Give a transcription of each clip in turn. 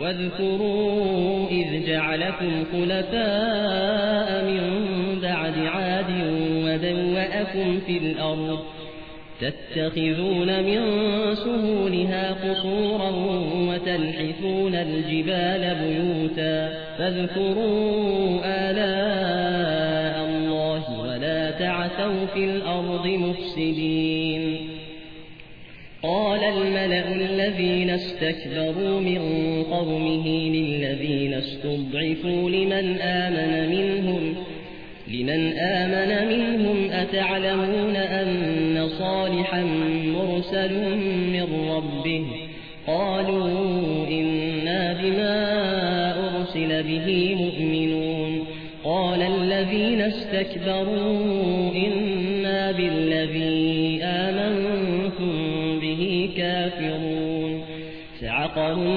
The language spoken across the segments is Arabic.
واذكروا إذ جعلكم خلفاء من بعد عاد ودوأكم في الأرض تتخذون من سهولها قصورا وتنحثون الجبال بيوتا فاذكروا آلاء الله ولا تعثوا في الأرض مفسدين قال الملأ الذين استكبروا من قومه للذين استضعفوا لمن آمن منهم لمن آمن منهم أتعلمون أن صالحا مرسل من ربه قالوا إنا بما أرسل به مؤمنون قال الذين استكبروا إنا بالذي آمنتم به كافرون فعقروا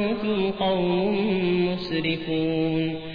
قوم مسرفون